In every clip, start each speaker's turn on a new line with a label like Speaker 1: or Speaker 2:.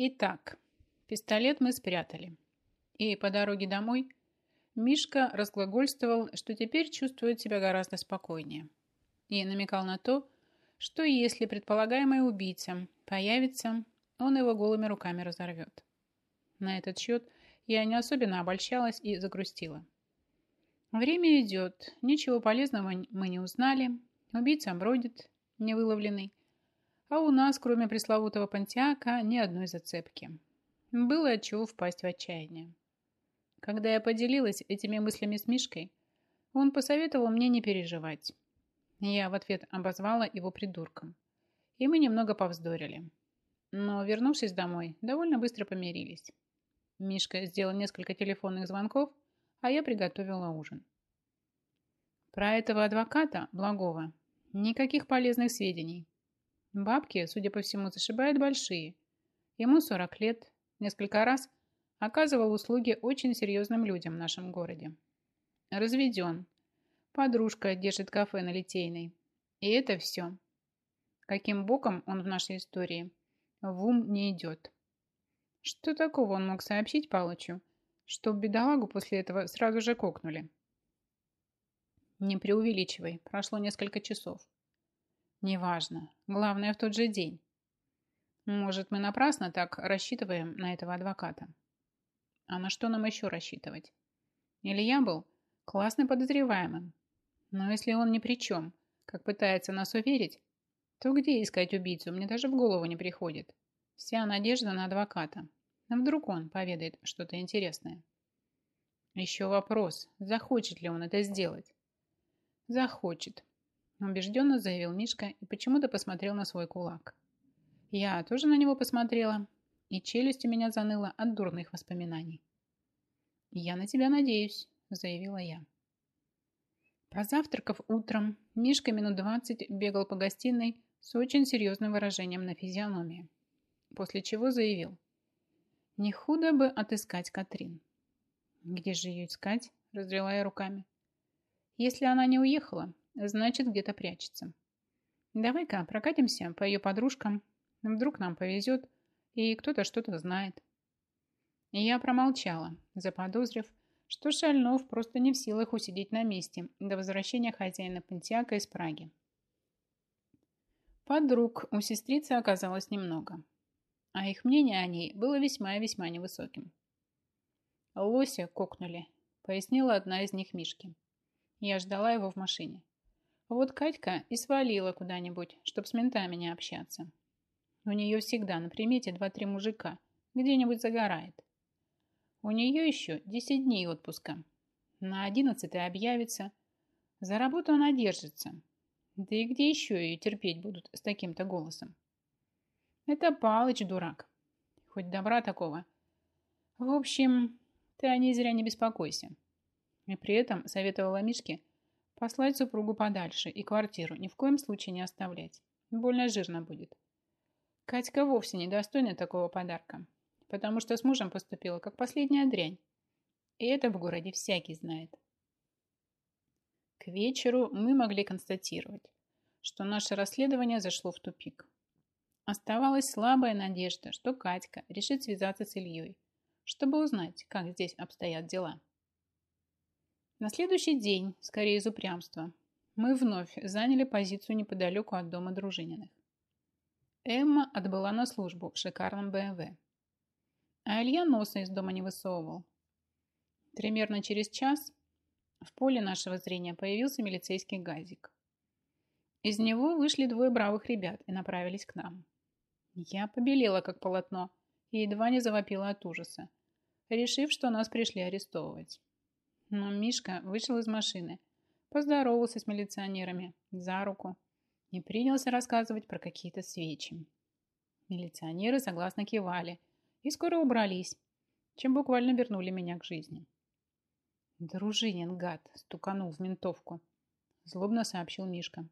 Speaker 1: Итак, пистолет мы спрятали. И по дороге домой Мишка разглагольствовал, что теперь чувствует себя гораздо спокойнее. И намекал на то, что если предполагаемый убийца появится, он его голыми руками разорвет. На этот счет я не особенно обольщалась и загрустила. Время идет, ничего полезного мы не узнали, убийца бродит, невыловленный, а у нас, кроме пресловутого пантиака, ни одной зацепки. Было от чего впасть в отчаяние. Когда я поделилась этими мыслями с Мишкой, он посоветовал мне не переживать. Я в ответ обозвала его придурком. И мы немного повздорили. Но, вернувшись домой, довольно быстро помирились. Мишка сделал несколько телефонных звонков, а я приготовила ужин. Про этого адвоката, Благова, никаких полезных сведений. Бабки, судя по всему, зашибают большие. Ему 40 лет, несколько раз оказывал услуги очень серьезным людям в нашем городе. Разведен. Подружка держит кафе на Литейной. И это все. Каким боком он в нашей истории, в ум не идет. Что такого он мог сообщить Палычу, что бедолагу после этого сразу же кокнули? Не преувеличивай, прошло несколько часов. Неважно, главное в тот же день. Может, мы напрасно так рассчитываем на этого адвоката? А на что нам еще рассчитывать? Илья был классным подозреваемым. Но если он ни при чем, как пытается нас уверить, то где искать убийцу, мне даже в голову не приходит. Вся надежда на адвоката. А вдруг он поведает что-то интересное. Еще вопрос, захочет ли он это сделать. Захочет, убежденно заявил Мишка и почему-то посмотрел на свой кулак. Я тоже на него посмотрела, и челюсть у меня заныла от дурных воспоминаний. «Я на тебя надеюсь», – заявила я. Позавтракав утром, Мишка минут двадцать бегал по гостиной с очень серьезным выражением на физиономии, после чего заявил. «Не худо бы отыскать Катрин». «Где же ее искать?» – развела я руками. «Если она не уехала, значит, где-то прячется. Давай-ка прокатимся по ее подружкам, вдруг нам повезет, и кто-то что-то знает». Я промолчала, заподозрив, что Шальнов просто не в силах усидеть на месте до возвращения хозяина Пантиака из Праги. Подруг у сестрицы оказалось немного, а их мнение о ней было весьма и весьма невысоким. «Лося кокнули», — пояснила одна из них Мишке. Я ждала его в машине. Вот Катька и свалила куда-нибудь, чтоб с ментами не общаться. У нее всегда на примете два-три мужика, где-нибудь загорает. У нее еще 10 дней отпуска. На 11 объявится. За работу она держится. Да и где еще ее терпеть будут с таким-то голосом? Это Палыч дурак. Хоть добра такого. В общем, ты о ней зря не беспокойся. И при этом советовала Мишке послать супругу подальше и квартиру ни в коем случае не оставлять. Больно жирно будет. Катька вовсе не достойна такого подарка потому что с мужем поступила как последняя дрянь. И это в городе всякий знает. К вечеру мы могли констатировать, что наше расследование зашло в тупик. Оставалась слабая надежда, что Катька решит связаться с Ильей, чтобы узнать, как здесь обстоят дела. На следующий день, скорее из упрямства, мы вновь заняли позицию неподалеку от дома Дружининых. Эмма отбыла на службу в шикарном БМВ а Илья носа из дома не высовывал. Примерно через час в поле нашего зрения появился милицейский газик. Из него вышли двое бравых ребят и направились к нам. Я побелела, как полотно, и едва не завопила от ужаса, решив, что нас пришли арестовывать. Но Мишка вышел из машины, поздоровался с милиционерами за руку и принялся рассказывать про какие-то свечи. Милиционеры согласно кивали и скоро убрались, чем буквально вернули меня к жизни. Дружинин, гад, стуканул в ментовку. Злобно сообщил Мишка.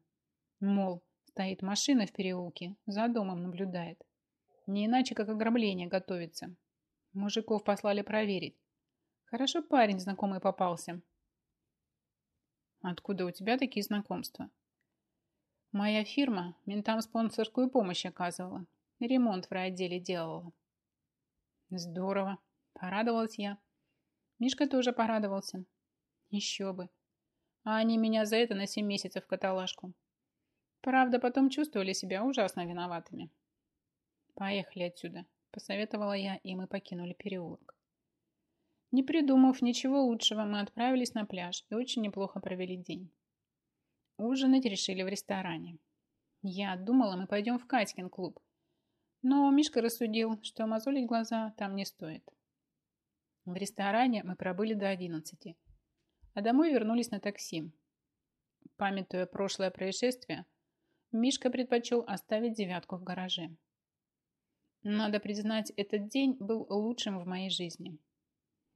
Speaker 1: Мол, стоит машина в переулке, за домом наблюдает. Не иначе, как ограбление готовится. Мужиков послали проверить. Хорошо парень знакомый попался. Откуда у тебя такие знакомства? Моя фирма ментам спонсорскую помощь оказывала. Ремонт в райотделе делала. Здорово. Порадовалась я. Мишка тоже порадовался. Еще бы. А они меня за это на семь месяцев в каталажку. Правда, потом чувствовали себя ужасно виноватыми. Поехали отсюда, посоветовала я, и мы покинули переулок. Не придумав ничего лучшего, мы отправились на пляж и очень неплохо провели день. Ужинать решили в ресторане. Я думала, мы пойдем в Катькин клуб. Но Мишка рассудил, что мозолить глаза там не стоит. В ресторане мы пробыли до 11, а домой вернулись на такси. Памятуя прошлое происшествие, Мишка предпочел оставить девятку в гараже. Надо признать, этот день был лучшим в моей жизни.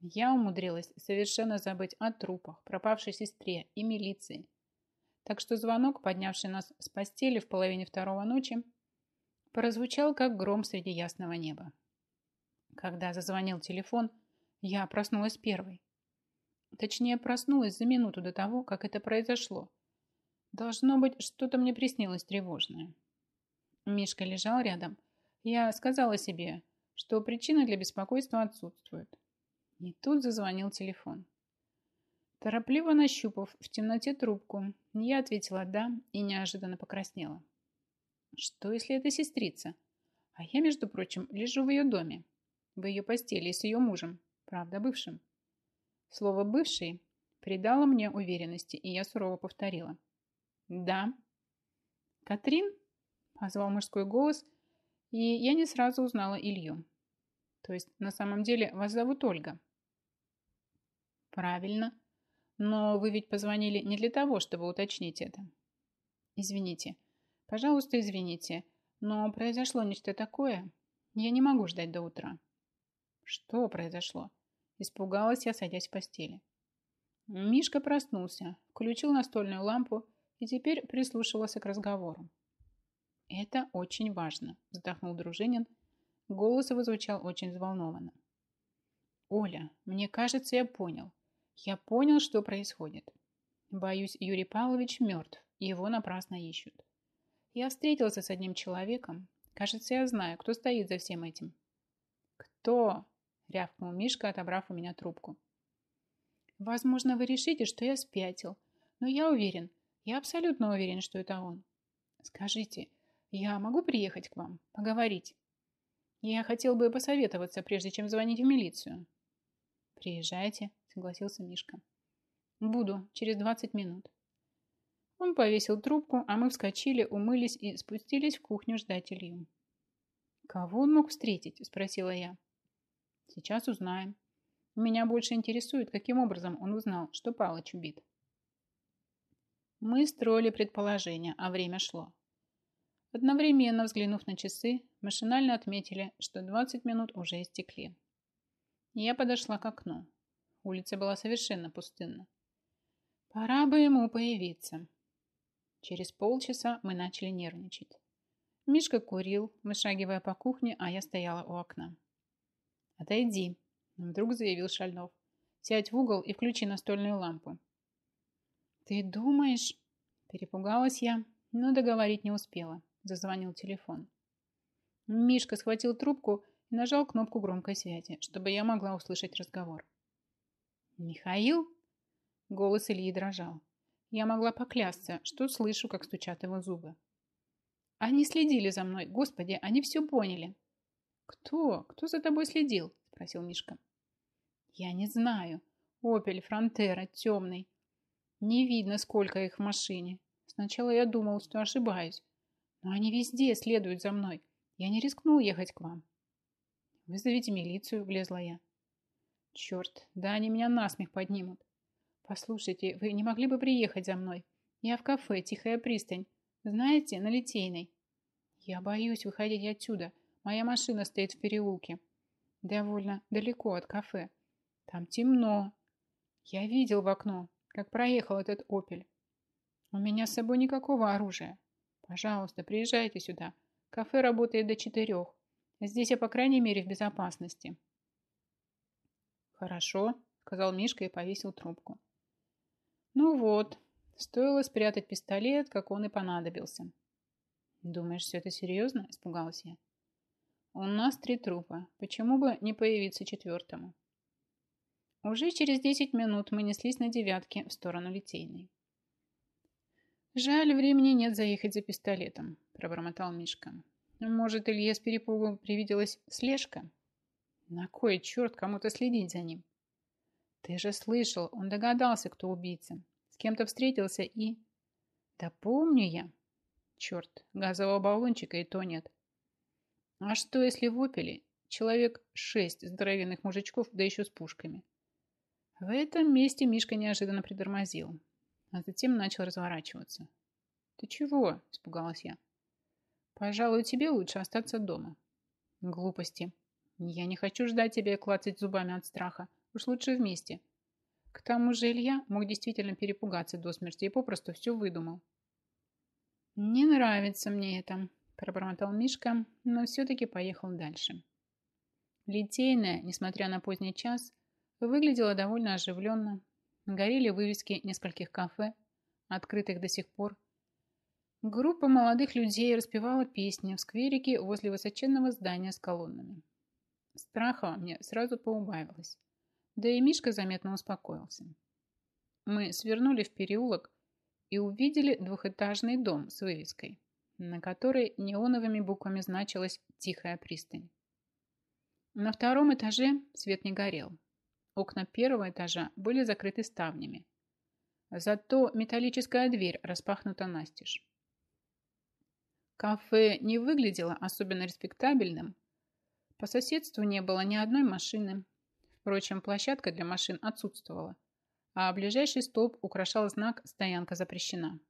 Speaker 1: Я умудрилась совершенно забыть о трупах, пропавшей сестре и милиции. Так что звонок, поднявший нас с постели в половине второго ночи, прозвучал, как гром среди ясного неба. Когда зазвонил телефон, я проснулась первой. Точнее, проснулась за минуту до того, как это произошло. Должно быть, что-то мне приснилось тревожное. Мишка лежал рядом. Я сказала себе, что причина для беспокойства отсутствует. И тут зазвонил телефон. Торопливо нащупав в темноте трубку, я ответила «да» и неожиданно покраснела. Что, если это сестрица? А я, между прочим, лежу в ее доме, в ее постели с ее мужем, правда, бывшим. Слово «бывший» придало мне уверенности, и я сурово повторила. «Да». «Катрин?» – позвал мужской голос, и я не сразу узнала Илью. То есть, на самом деле, вас зовут Ольга. Правильно. Но вы ведь позвонили не для того, чтобы уточнить это. Извините. Пожалуйста, извините. Но произошло нечто такое. Я не могу ждать до утра. Что произошло? Испугалась я, садясь в постели. Мишка проснулся, включил настольную лампу и теперь прислушивался к разговору. «Это очень важно», – вздохнул Дружинин. Голос его звучал очень взволнованно. «Оля, мне кажется, я понял. Я понял, что происходит. Боюсь, Юрий Павлович мертв, его напрасно ищут. Я встретился с одним человеком. Кажется, я знаю, кто стоит за всем этим». «Кто?» – рявкнул Мишка, отобрав у меня трубку. «Возможно, вы решите, что я спятил, но я уверен, я абсолютно уверен, что это он. Скажите, я могу приехать к вам, поговорить? Я хотел бы посоветоваться, прежде чем звонить в милицию. Приезжайте, согласился Мишка. Буду, через 20 минут. Он повесил трубку, а мы вскочили, умылись и спустились в кухню ждать Илью. «Кого он мог встретить?» – спросила я. «Сейчас узнаем. Меня больше интересует, каким образом он узнал, что Палыч убит». Мы строили предположения, а время шло. Одновременно взглянув на часы, машинально отметили, что 20 минут уже истекли. Я подошла к окну. Улица была совершенно пустынна. Пора бы ему появиться. Через полчаса мы начали нервничать. Мишка курил, вышагивая по кухне, а я стояла у окна. «Отойди», — вдруг заявил Шальнов. «Сядь в угол и включи настольную лампу. «Ты думаешь?» Перепугалась я, но договорить не успела. Зазвонил телефон. Мишка схватил трубку и нажал кнопку громкой связи, чтобы я могла услышать разговор. «Михаил?» Голос Ильи дрожал. Я могла поклясться, что слышу, как стучат его зубы. «Они следили за мной. Господи, они все поняли». «Кто? Кто за тобой следил?» Спросил Мишка. «Я не знаю. Опель, Фронтера, темный. Не видно, сколько их в машине. Сначала я думал, что ошибаюсь. Но они везде следуют за мной. Я не рискнул ехать к вам. Вызовите милицию, влезла я. Черт, да они меня насмех поднимут. Послушайте, вы не могли бы приехать за мной? Я в кафе «Тихая пристань». Знаете, на Литейной. Я боюсь выходить отсюда. Моя машина стоит в переулке. Довольно далеко от кафе. Там темно. Я видел в окно как проехал этот «Опель». У меня с собой никакого оружия. Пожалуйста, приезжайте сюда. Кафе работает до четырех. Здесь я, по крайней мере, в безопасности. Хорошо, сказал Мишка и повесил трубку. Ну вот, стоило спрятать пистолет, как он и понадобился. Думаешь, все это серьезно? Испугалась я. У нас три трупа. Почему бы не появиться четвертому? Уже через десять минут мы неслись на девятке в сторону Литейной. «Жаль, времени нет заехать за пистолетом», – пробормотал Мишка. «Может, Илье с перепугу привиделась слежка? На кой черт кому-то следить за ним?» «Ты же слышал, он догадался, кто убийца. С кем-то встретился и...» «Да помню я». «Черт, газового баллончика и то нет. А что, если в «Опеле» человек шесть здоровенных мужичков, да еще с пушками? В этом месте Мишка неожиданно притормозил, а затем начал разворачиваться. «Ты чего?» – испугалась я. «Пожалуй, тебе лучше остаться дома». «Глупости. Я не хочу ждать тебя и клацать зубами от страха. Уж лучше вместе». К тому же Илья мог действительно перепугаться до смерти и попросту все выдумал. «Не нравится мне это», пробормотал Мишка, но все-таки поехал дальше. Литейная, несмотря на поздний час, выглядела довольно оживленно. Горели вывески нескольких кафе, открытых до сих пор. Группа молодых людей распевала песни в скверике возле высоченного здания с колоннами. Страха мне сразу поубавилось. Да и Мишка заметно успокоился. Мы свернули в переулок и увидели двухэтажный дом с вывеской на которой неоновыми буквами значилась «Тихая пристань». На втором этаже свет не горел. Окна первого этажа были закрыты ставнями. Зато металлическая дверь распахнута настежь. Кафе не выглядело особенно респектабельным. По соседству не было ни одной машины. Впрочем, площадка для машин отсутствовала, а ближайший столб украшал знак «Стоянка запрещена».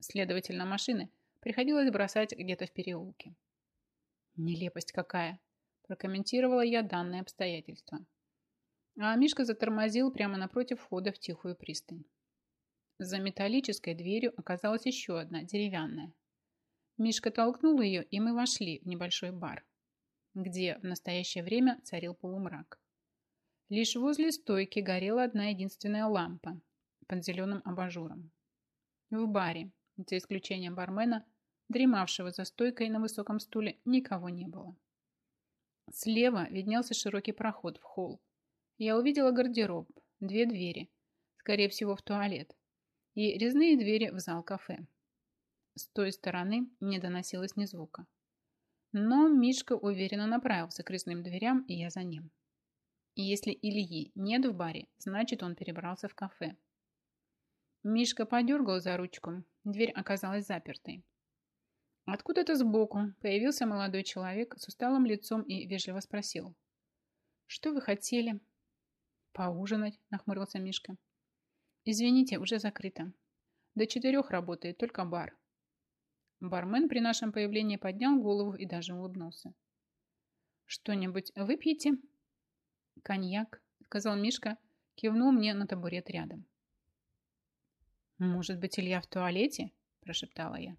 Speaker 1: Следовательно, машины – приходилось бросать где-то в переулке. Нелепость какая, прокомментировала я данное обстоятельство. А Мишка затормозил прямо напротив входа в тихую пристань. За металлической дверью оказалась еще одна, деревянная. Мишка толкнул ее, и мы вошли в небольшой бар, где в настоящее время царил полумрак. Лишь возле стойки горела одна единственная лампа под зеленым абажуром. В баре, за исключением бармена, Дремавшего за стойкой на высоком стуле никого не было. Слева виднелся широкий проход в холл. Я увидела гардероб, две двери, скорее всего в туалет, и резные двери в зал кафе. С той стороны не доносилось ни звука. Но Мишка уверенно направился к резным дверям, и я за ним. Если Ильи нет в баре, значит он перебрался в кафе. Мишка подергал за ручку, дверь оказалась запертой. Откуда-то сбоку появился молодой человек с усталым лицом и вежливо спросил. «Что вы хотели?» «Поужинать», – нахмурился Мишка. «Извините, уже закрыто. До четырех работает только бар». Бармен при нашем появлении поднял голову и даже улыбнулся. «Что-нибудь выпьете?» «Коньяк», – сказал Мишка, кивнул мне на табурет рядом. «Может быть, Илья в туалете?» – прошептала я.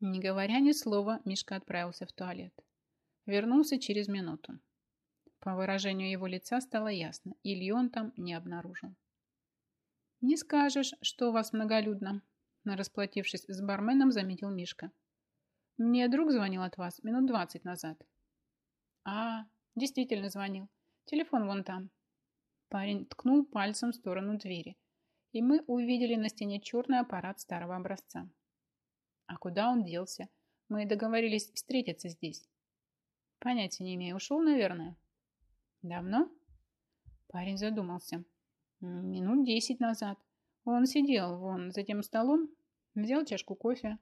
Speaker 1: Не говоря ни слова, Мишка отправился в туалет. Вернулся через минуту. По выражению его лица стало ясно, Илью он там не обнаружил. «Не скажешь, что у вас многолюдно», расплатившись с барменом, заметил Мишка. «Мне друг звонил от вас минут двадцать назад». «А, действительно звонил. Телефон вон там». Парень ткнул пальцем в сторону двери, и мы увидели на стене черный аппарат старого образца. А куда он делся? Мы договорились встретиться здесь. Понятия не имею. Ушел, наверное. Давно? Парень задумался. Минут десять назад. Он сидел вон за тем столом, взял чашку кофе.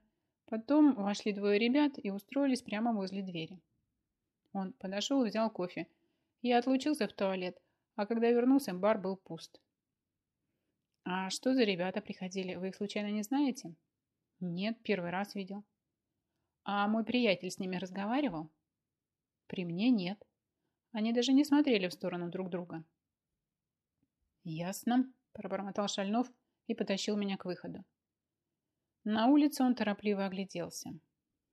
Speaker 1: Потом вошли двое ребят и устроились прямо возле двери. Он подошел и взял кофе. Я отлучился в туалет, а когда вернулся, бар был пуст. «А что за ребята приходили? Вы их случайно не знаете?» Нет, первый раз видел. А мой приятель с ними разговаривал? При мне нет. Они даже не смотрели в сторону друг друга. Ясно, пробормотал Шальнов и потащил меня к выходу. На улице он торопливо огляделся,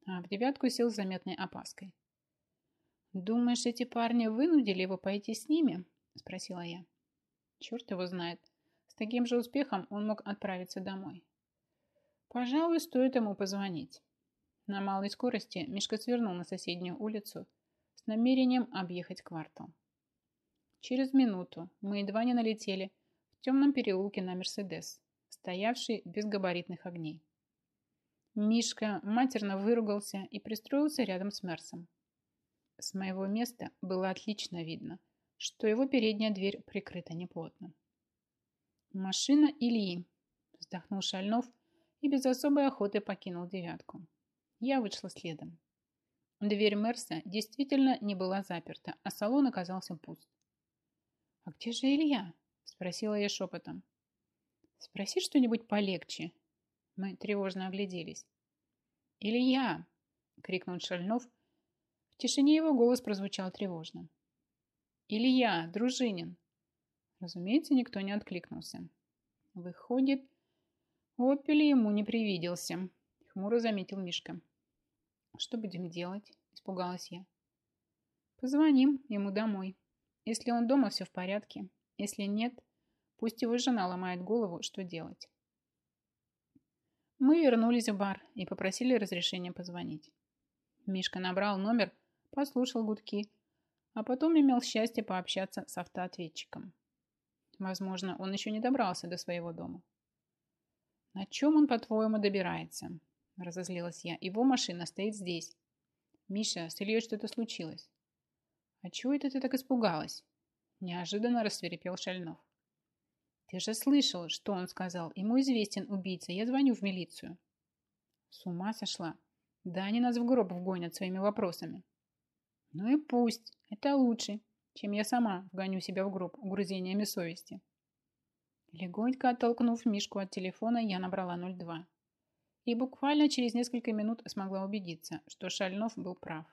Speaker 1: а в девятку сел с заметной опаской. «Думаешь, эти парни вынудили его пойти с ними?» – спросила я. Черт его знает. С таким же успехом он мог отправиться домой. Пожалуй, стоит ему позвонить. На малой скорости Мишка свернул на соседнюю улицу с намерением объехать квартал. Через минуту мы едва не налетели в темном переулке на Мерседес, стоявший без габаритных огней. Мишка матерно выругался и пристроился рядом с Мерсом. С моего места было отлично видно, что его передняя дверь прикрыта неплотно. «Машина Ильи», – вздохнул Шальнов и без особой охоты покинул девятку. Я вышла следом. Дверь Мерса действительно не была заперта, а салон оказался пуст. «А где же Илья?» – спросила я шепотом. «Спроси что-нибудь полегче», мы тревожно огляделись. «Илья!» — крикнул Шальнов. В тишине его голос прозвучал тревожно. «Илья! Дружинин!» Разумеется, никто не откликнулся. Выходит, Опель ему не привиделся, хмуро заметил Мишка. «Что будем делать?» – испугалась я. «Позвоним ему домой. Если он дома, все в порядке. Если нет, пусть его жена ломает голову, что делать». Мы вернулись в бар и попросили разрешения позвонить. Мишка набрал номер, послушал гудки, а потом имел счастье пообщаться с автоответчиком. Возможно, он еще не добрался до своего дома. «На чем он, по-твоему, добирается?» – разозлилась я. «Его машина стоит здесь. Миша, с Ильей что-то случилось». «А чего это ты так испугалась?» Неожиданно рассверепел Шальнов. Ты же слышал, что он сказал. Ему известен убийца. Я звоню в милицию. С ума сошла. Да они нас в гроб вгонят своими вопросами. Ну и пусть. Это лучше, чем я сама вгоню себя в гроб угрызениями совести. Легонько оттолкнув Мишку от телефона, я набрала 02. И буквально через несколько минут смогла убедиться, что Шальнов был прав.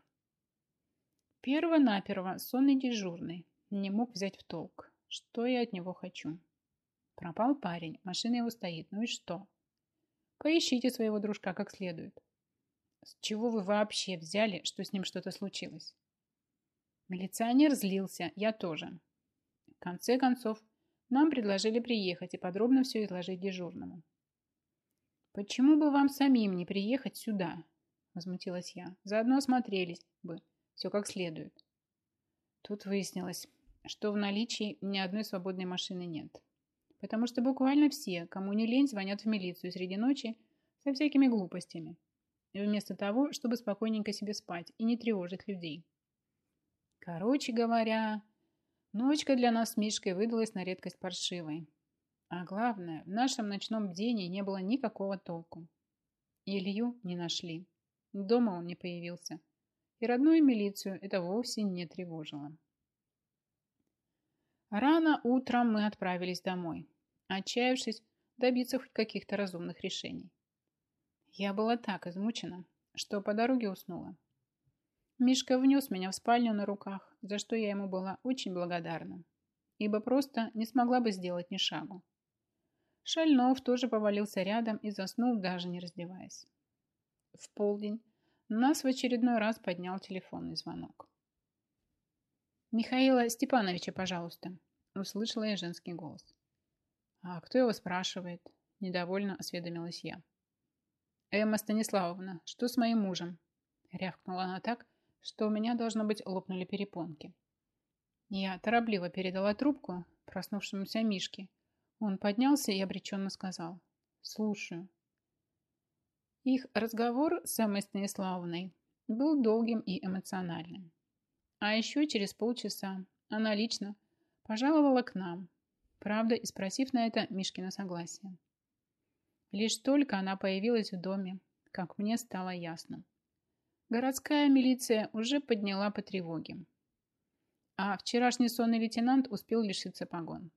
Speaker 1: Перво-наперво сонный дежурный не мог взять в толк, что я от него хочу. Пропал парень, машина его стоит. Ну и что? Поищите своего дружка как следует. С чего вы вообще взяли, что с ним что-то случилось? Милиционер злился, я тоже. В конце концов, нам предложили приехать и подробно все изложить дежурному. «Почему бы вам самим не приехать сюда?» Возмутилась я. «Заодно осмотрелись бы. Все как следует». Тут выяснилось, что в наличии ни одной свободной машины нет потому что буквально все, кому не лень, звонят в милицию среди ночи со всякими глупостями, вместо того, чтобы спокойненько себе спать и не тревожить людей. Короче говоря, ночка для нас с Мишкой выдалась на редкость паршивой. А главное, в нашем ночном бдении не было никакого толку. Илью не нашли. Дома он не появился. И родную милицию это вовсе не тревожило. Рано утром мы отправились домой, отчаявшись добиться хоть каких-то разумных решений. Я была так измучена, что по дороге уснула. Мишка внес меня в спальню на руках, за что я ему была очень благодарна, ибо просто не смогла бы сделать ни шагу. Шальнов тоже повалился рядом и заснул, даже не раздеваясь. В полдень нас в очередной раз поднял телефонный звонок. «Михаила Степановича, пожалуйста», – услышала я женский голос. «А кто его спрашивает?» – недовольно осведомилась я. «Эмма Станиславовна, что с моим мужем?» – рявкнула она так, что у меня, должно быть, лопнули перепонки. Я торопливо передала трубку проснувшемуся Мишке. Он поднялся и обреченно сказал «Слушаю». Их разговор с Эммой Станиславовной был долгим и эмоциональным. А еще через полчаса она лично пожаловала к нам, правда, и спросив на это Мишкина согласие. Лишь только она появилась в доме, как мне стало ясно. Городская милиция уже подняла по тревоге. А вчерашний сонный лейтенант успел лишиться погон.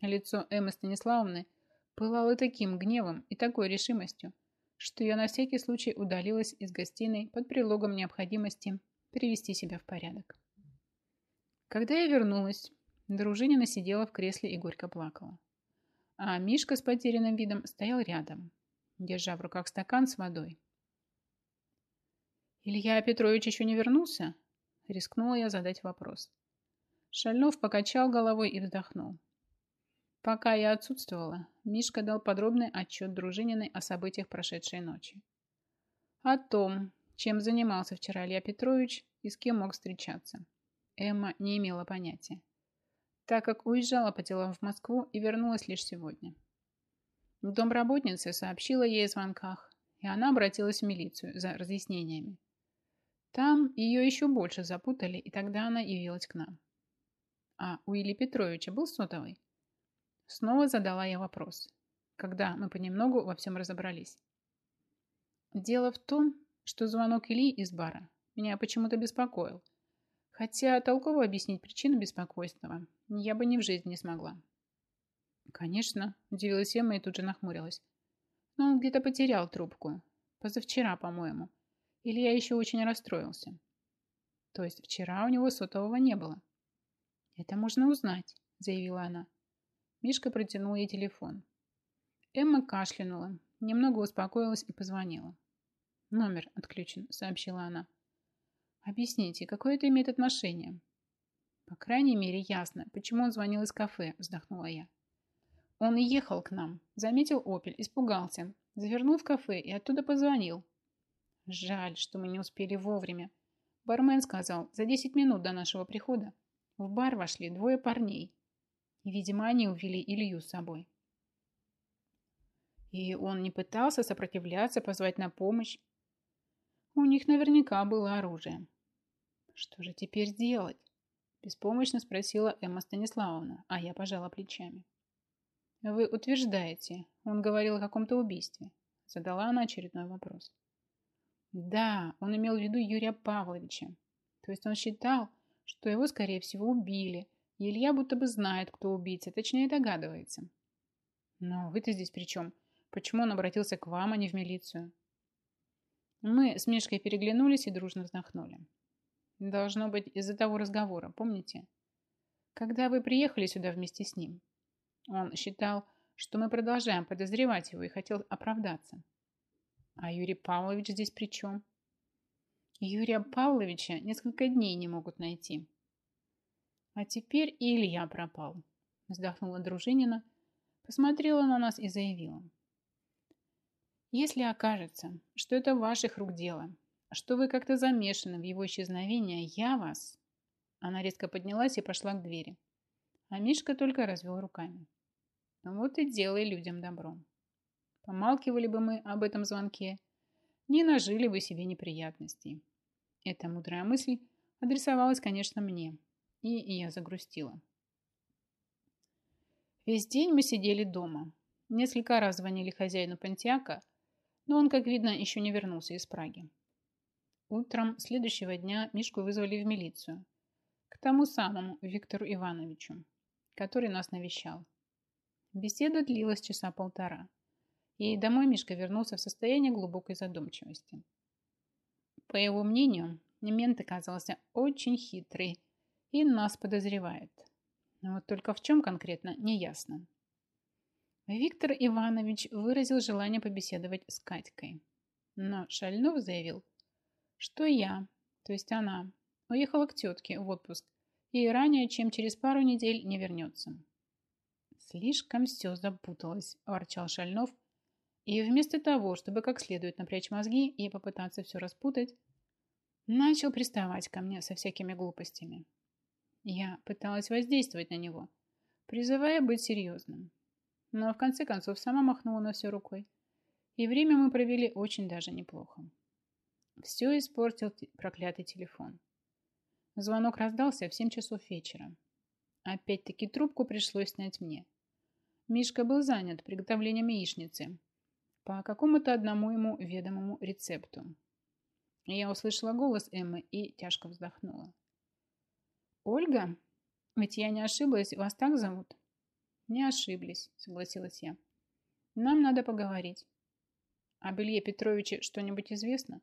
Speaker 1: Лицо Эммы Станиславовны пылало таким гневом и такой решимостью, что я на всякий случай удалилась из гостиной под предлогом необходимости привести себя в порядок. Когда я вернулась, Дружинина сидела в кресле и горько плакала. А Мишка с потерянным видом стоял рядом, держа в руках стакан с водой. «Илья Петрович еще не вернулся?» Рискнула я задать вопрос. Шальнов покачал головой и вздохнул. Пока я отсутствовала, Мишка дал подробный отчет Дружининой о событиях прошедшей ночи. О том, чем занимался вчера Илья Петрович и с кем мог встречаться. Эмма не имела понятия, так как уезжала по делам в Москву и вернулась лишь сегодня. Домработница сообщила ей о звонках, и она обратилась в милицию за разъяснениями. Там ее еще больше запутали, и тогда она явилась к нам. А у Ильи Петровича был сотовый? Снова задала я вопрос, когда мы понемногу во всем разобрались. Дело в том, что звонок Ильи из бара меня почему-то беспокоил, хотя толково объяснить причину беспокойства я бы ни в жизни не смогла. Конечно, удивилась Эмма и тут же нахмурилась. Но он где-то потерял трубку. Позавчера, по-моему. Или я еще очень расстроился. То есть вчера у него сотового не было. Это можно узнать, заявила она. Мишка протянул ей телефон. Эмма кашлянула, немного успокоилась и позвонила. «Номер отключен», — сообщила она. «Объясните, какое это имеет отношение?» «По крайней мере, ясно, почему он звонил из кафе», — вздохнула я. «Он ехал к нам, заметил «Опель», испугался, завернул в кафе и оттуда позвонил». «Жаль, что мы не успели вовремя. Бармен сказал, за 10 минут до нашего прихода в бар вошли двое парней. И, видимо, они увели Илью с собой. И он не пытался сопротивляться, позвать на помощь. У них наверняка было оружие. Что же теперь делать? Беспомощно спросила Эмма Станиславовна, а я пожала плечами. Вы утверждаете, он говорил о каком-то убийстве? Задала она очередной вопрос. Да, он имел в виду Юрия Павловича. То есть он считал, что его, скорее всего, убили, и Илья будто бы знает, кто убийца, точнее догадывается. Но вы-то здесь при чем? Почему он обратился к вам, а не в милицию? Мы с Мишкой переглянулись и дружно вздохнули. Должно быть из-за того разговора, помните? Когда вы приехали сюда вместе с ним, он считал, что мы продолжаем подозревать его и хотел оправдаться. А Юрий Павлович здесь при чем? Юрия Павловича несколько дней не могут найти. А теперь и Илья пропал. Вздохнула Дружинина, посмотрела на нас и заявила. Если окажется, что это ваших рук дело, что вы как-то замешаны в его исчезновении, я вас... Она резко поднялась и пошла к двери. А Мишка только развел руками. Вот и делай людям добро. Помалкивали бы мы об этом звонке, не нажили бы себе неприятностей. Эта мудрая мысль адресовалась, конечно, мне, и я загрустила. Весь день мы сидели дома. Несколько раз звонили хозяину Пантиака, но он, как видно, еще не вернулся из Праги. Утром следующего дня Мишку вызвали в милицию, к тому самому Виктору Ивановичу, который нас навещал. Беседа длилась часа полтора, и домой Мишка вернулся в состоянии глубокой задумчивости. По его мнению, мент оказался очень хитрый и нас подозревает. Но вот только в чем конкретно, не ясно. Виктор Иванович выразил желание побеседовать с Катькой. Но Шальнов заявил, что я, то есть она, уехала к тетке в отпуск и ранее, чем через пару недель, не вернется. Слишком все запуталось, ворчал Шальнов, и вместо того, чтобы как следует напрячь мозги и попытаться все распутать, начал приставать ко мне со всякими глупостями. Я пыталась воздействовать на него, призывая быть серьезным, но в конце концов сама махнула на все рукой. И время мы провели очень даже неплохо. Все испортил проклятый телефон. Звонок раздался в 7 часов вечера. Опять-таки трубку пришлось снять мне. Мишка был занят приготовлением яичницы по какому-то одному ему ведомому рецепту. Я услышала голос Эммы и тяжко вздохнула. «Ольга? Ведь я не ошиблась, вас так зовут?» Не ошиблись, согласилась я. Нам надо поговорить. Об Илье Петровиче что-нибудь известно?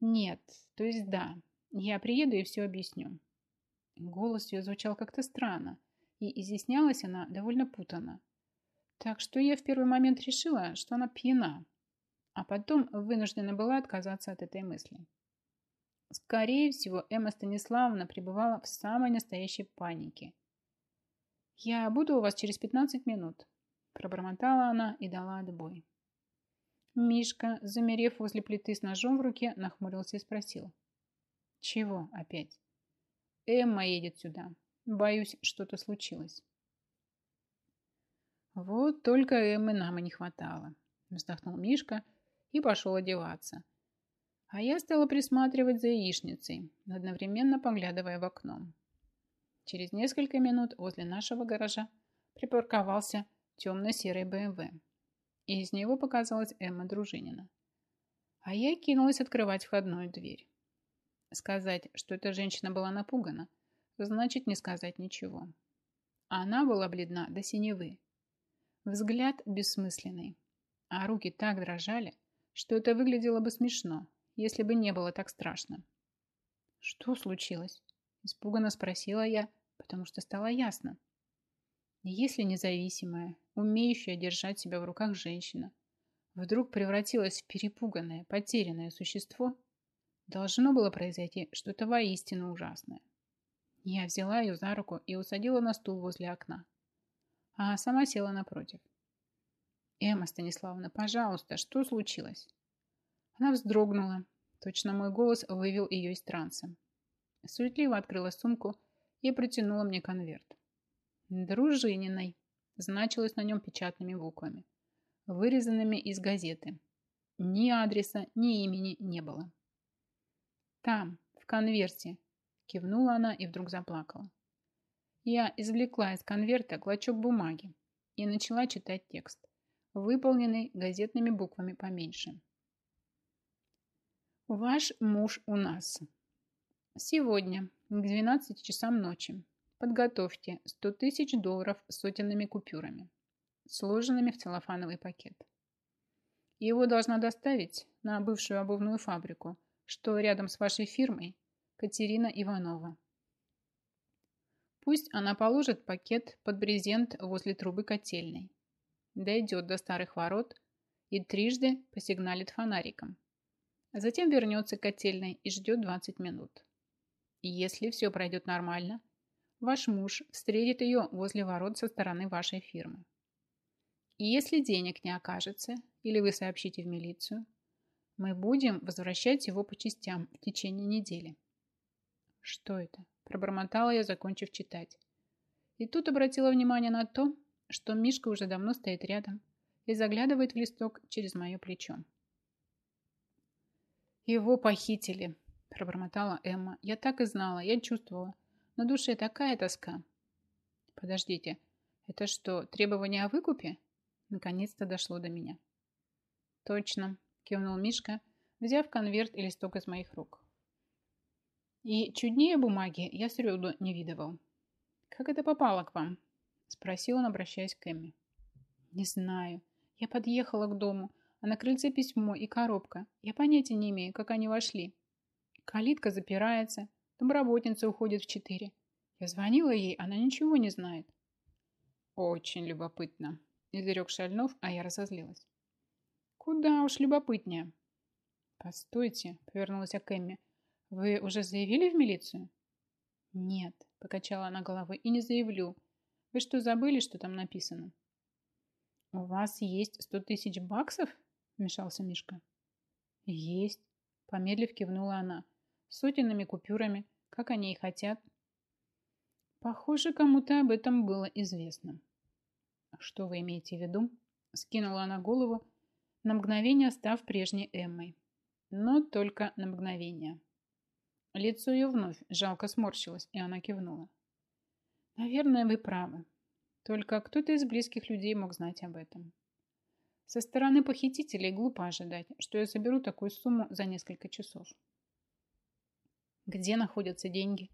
Speaker 1: Нет, то есть да. Я приеду и все объясню. Голос ее звучал как-то странно, и изъяснялась она довольно путанно. Так что я в первый момент решила, что она пьяна, а потом вынуждена была отказаться от этой мысли. Скорее всего, Эмма Станиславовна пребывала в самой настоящей панике «Я буду у вас через 15 минут», – пробормотала она и дала отбой. Мишка, замерев возле плиты с ножом в руке, нахмурился и спросил. «Чего опять?» «Эмма едет сюда. Боюсь, что-то случилось». «Вот только Эммы нам и не хватало», – вздохнул Мишка и пошел одеваться. А я стала присматривать за яичницей, одновременно поглядывая в окно. Через несколько минут возле нашего гаража припарковался темно-серый БМВ. И из него показалась Эмма Дружинина. А я кинулась открывать входную дверь. Сказать, что эта женщина была напугана, значит не сказать ничего. Она была бледна до синевы. Взгляд бессмысленный, а руки так дрожали, что это выглядело бы смешно, если бы не было так страшно. «Что случилось?» – испуганно спросила я, потому что стало ясно. Если независимая, умеющая держать себя в руках женщина, вдруг превратилась в перепуганное, потерянное существо, должно было произойти что-то воистину ужасное. Я взяла ее за руку и усадила на стул возле окна, а сама села напротив. «Эмма Станиславовна, пожалуйста, что случилось?» Она вздрогнула. Точно мой голос вывел ее из транса. Суетливо открыла сумку и протянула мне конверт. Дружининой значилось на нем печатными буквами, вырезанными из газеты. Ни адреса, ни имени не было. «Там, в конверте», – кивнула она и вдруг заплакала. Я извлекла из конверта клочок бумаги и начала читать текст, выполненный газетными буквами поменьше. Ваш муж у нас. Сегодня к 12 часам ночи подготовьте 100 тысяч долларов сотенными купюрами, сложенными в целлофановый пакет. Его должна доставить на бывшую обувную фабрику, что рядом с вашей фирмой, Катерина Иванова. Пусть она положит пакет под брезент возле трубы котельной, дойдет до старых ворот и трижды посигналит фонариком – затем вернется к котельной и ждет 20 минут. Если все пройдет нормально, ваш муж встретит ее возле ворот со стороны вашей фирмы. И если денег не окажется, или вы сообщите в милицию, мы будем возвращать его по частям в течение недели. Что это? Пробормотала я, закончив читать. И тут обратила внимание на то, что Мишка уже давно стоит рядом и заглядывает в листок через мое плечо. «Его похитили», – пробормотала Эмма. «Я так и знала, я чувствовала. На душе такая тоска». «Подождите, это что, требование о выкупе?» Наконец-то дошло до меня. «Точно», – кивнул Мишка, взяв конверт и листок из моих рук. «И чуднее бумаги я среду не видывал». «Как это попало к вам?» – спросил он, обращаясь к Эмме. «Не знаю. Я подъехала к дому, а на крыльце письмо и коробка. Я понятия не имею, как они вошли. Калитка запирается, домработница уходит в четыре. Я звонила ей, она ничего не знает. Очень любопытно, изрек Шальнов, а я разозлилась. Куда уж любопытнее. Постойте, повернулась к Эмме. Вы уже заявили в милицию? Нет, покачала она головой, и не заявлю. Вы что, забыли, что там написано? У вас есть сто тысяч баксов? вмешался Мишка. Есть, помедлив кивнула она. Сотенными купюрами, как они и хотят. Похоже, кому-то об этом было известно. Что вы имеете в виду? Скинула она голову, на мгновение став прежней Эммой. Но только на мгновение. Лицо ее вновь жалко сморщилось, и она кивнула. Наверное, вы правы. Только кто-то из близких людей мог знать об этом. Со стороны похитителей глупо ожидать, что я соберу такую сумму за несколько часов. Где находятся деньги?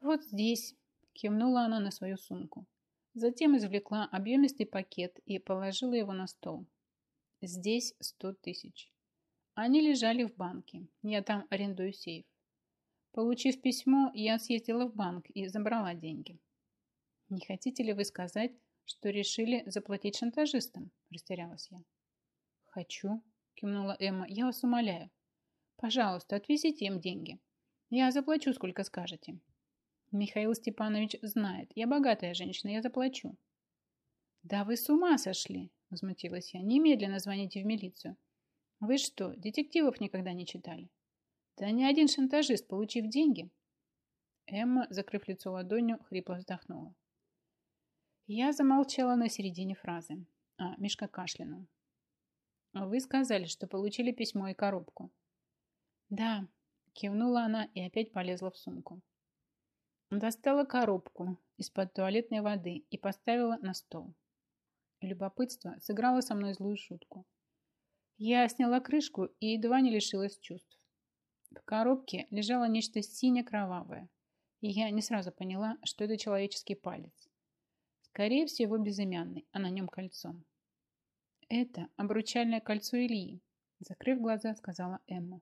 Speaker 1: Вот здесь, кивнула она на свою сумку. Затем извлекла объемистый пакет и положила его на стол. Здесь сто тысяч. Они лежали в банке. Я там арендую сейф. Получив письмо, я съездила в банк и забрала деньги. Не хотите ли вы сказать, что решили заплатить шантажистам?» – растерялась я. «Хочу», – кивнула Эмма. «Я вас умоляю. Пожалуйста, отвезите им деньги. Я заплачу, сколько скажете». Михаил Степанович знает. Я богатая женщина, я заплачу. «Да вы с ума сошли!» Возмутилась я. Немедленно звоните в милицию. Вы что, детективов никогда не читали? Да ни один шантажист, получив деньги... Эмма, закрыв лицо ладонью, хрипло вздохнула. Я замолчала на середине фразы, а Мишка кашлянул. Вы сказали, что получили письмо и коробку. Да, кивнула она и опять полезла в сумку. Достала коробку из-под туалетной воды и поставила на стол. Любопытство сыграло со мной злую шутку. Я сняла крышку и едва не лишилась чувств. В коробке лежало нечто сине-кровавое, и я не сразу поняла, что это человеческий палец. Скорее всего, безымянный, а на нем кольцо. «Это обручальное кольцо Ильи», закрыв глаза, сказала Эмма.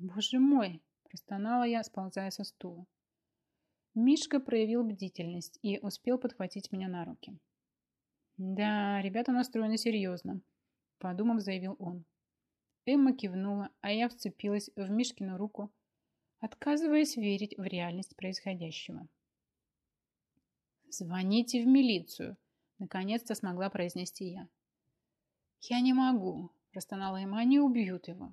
Speaker 1: «Боже мой!» – простонала я, сползая со стула. Мишка проявил бдительность и успел подхватить меня на руки. «Да, ребята настроены серьезно», – подумав, заявил он. Эмма кивнула, а я вцепилась в Мишкину руку, отказываясь верить в реальность происходящего. «Звоните в милицию», – наконец-то смогла произнести я. «Я не могу», – простонала Эмма, – «они убьют его».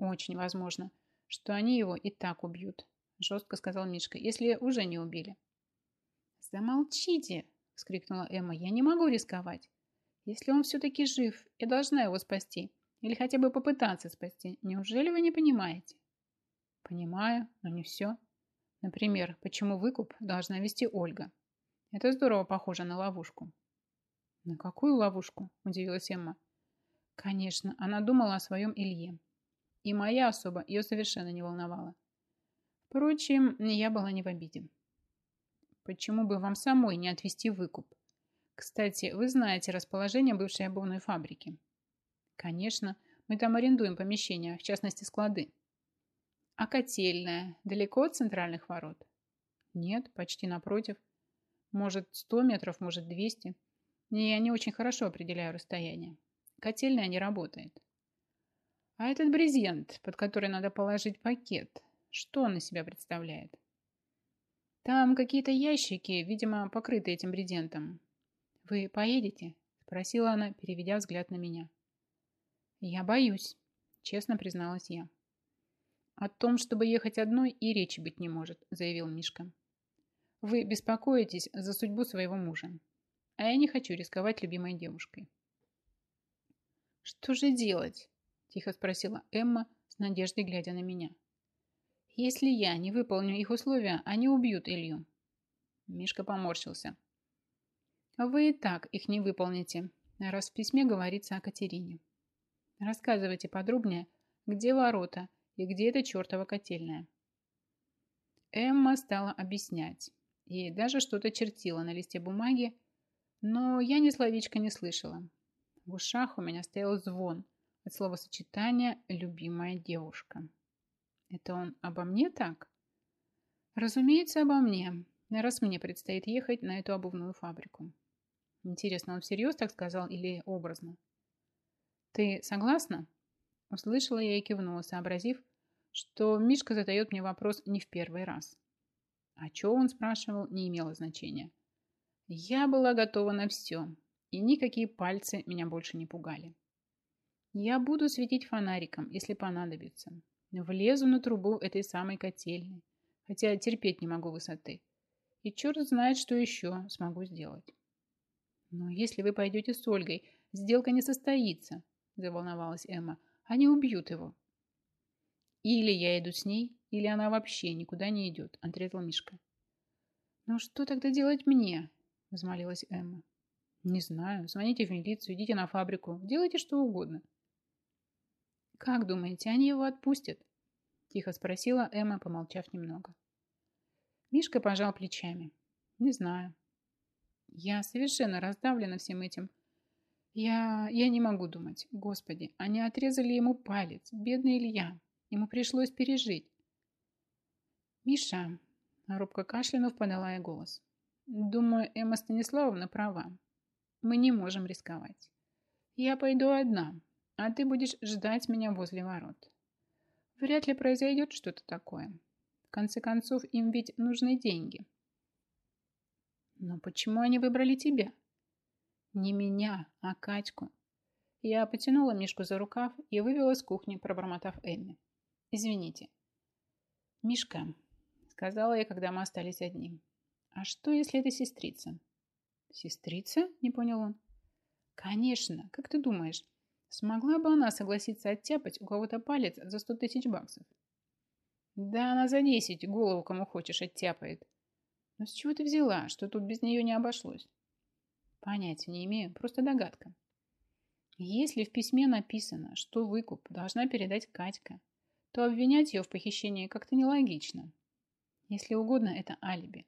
Speaker 1: «Очень возможно, что они его и так убьют», жестко сказал Мишка, если уже не убили. Замолчите, вскрикнула Эмма. Я не могу рисковать. Если он все-таки жив, я должна его спасти. Или хотя бы попытаться спасти. Неужели вы не понимаете? Понимаю, но не все. Например, почему выкуп должна вести Ольга? Это здорово похоже на ловушку. На какую ловушку? Удивилась Эмма. Конечно, она думала о своем Илье. И моя особа ее совершенно не волновала. Впрочем, я была не в обиде. Почему бы вам самой не отвести выкуп? Кстати, вы знаете расположение бывшей обувной фабрики? Конечно, мы там арендуем помещения, в частности склады. А котельная далеко от центральных ворот? Нет, почти напротив. Может, 100 метров, может, 200. И я не очень хорошо определяю расстояние. Котельная не работает. А этот брезент, под который надо положить пакет, что он из себя представляет? Там какие-то ящики, видимо, покрыты этим брезентом. Вы поедете? Спросила она, переведя взгляд на меня. Я боюсь, честно призналась я. О том, чтобы ехать одной, и речи быть не может, заявил Мишка. Вы беспокоитесь за судьбу своего мужа, а я не хочу рисковать любимой девушкой. Что же делать? Тихо спросила Эмма, с надеждой глядя на меня. Если я не выполню их условия, они убьют Илью. Мишка поморщился. Вы и так их не выполните, раз в письме говорится о Катерине. Рассказывайте подробнее, где ворота и где эта чертова котельная. Эмма стала объяснять и даже что-то чертила на листе бумаги, но я ни словечка не слышала. В ушах у меня стоял звон от словосочетания «любимая девушка». Это он обо мне так? Разумеется, обо мне, раз мне предстоит ехать на эту обувную фабрику. Интересно, он всерьез так сказал или образно? Ты согласна? Услышала я и кивнула, сообразив, что Мишка задает мне вопрос не в первый раз. А что он спрашивал, не имело значения. Я была готова на все, и никакие пальцы меня больше не пугали. Я буду светить фонариком, если понадобится. Влезу на трубу этой самой котельной, хотя терпеть не могу высоты. И черт знает, что еще смогу сделать. Но если вы пойдете с Ольгой, сделка не состоится, заволновалась Эмма. Они убьют его. Или я иду с ней, или она вообще никуда не идет, отрезал Мишка. Ну что тогда делать мне? Взмолилась Эмма. Не знаю. Звоните в милицию, идите на фабрику, делайте что угодно. «Как думаете, они его отпустят?» Тихо спросила Эмма, помолчав немного. Мишка пожал плечами. «Не знаю. Я совершенно раздавлена всем этим. Я... я не могу думать. Господи, они отрезали ему палец. Бедный Илья. Ему пришлось пережить. Миша, робко кашлянув, подала я голос. Думаю, Эмма Станиславовна права. Мы не можем рисковать. Я пойду одна, а ты будешь ждать меня возле ворот. Вряд ли произойдет что-то такое. В конце концов, им ведь нужны деньги. Но почему они выбрали тебя? Не меня, а Катьку. Я потянула Мишку за рукав и вывела с кухни, пробормотав Эмми. «Извините». «Мишка», — сказала я, когда мы остались одни, — «а что, если это сестрица?» «Сестрица?» — не понял он. «Конечно. Как ты думаешь, смогла бы она согласиться оттяпать у кого-то палец за сто тысяч баксов?» «Да она за десять голову кому хочешь оттяпает. Но с чего ты взяла, что тут без нее не обошлось?» «Понятия не имею, просто догадка». Если в письме написано, что выкуп должна передать Катька, то обвинять ее в похищении как-то нелогично. Если угодно, это алиби.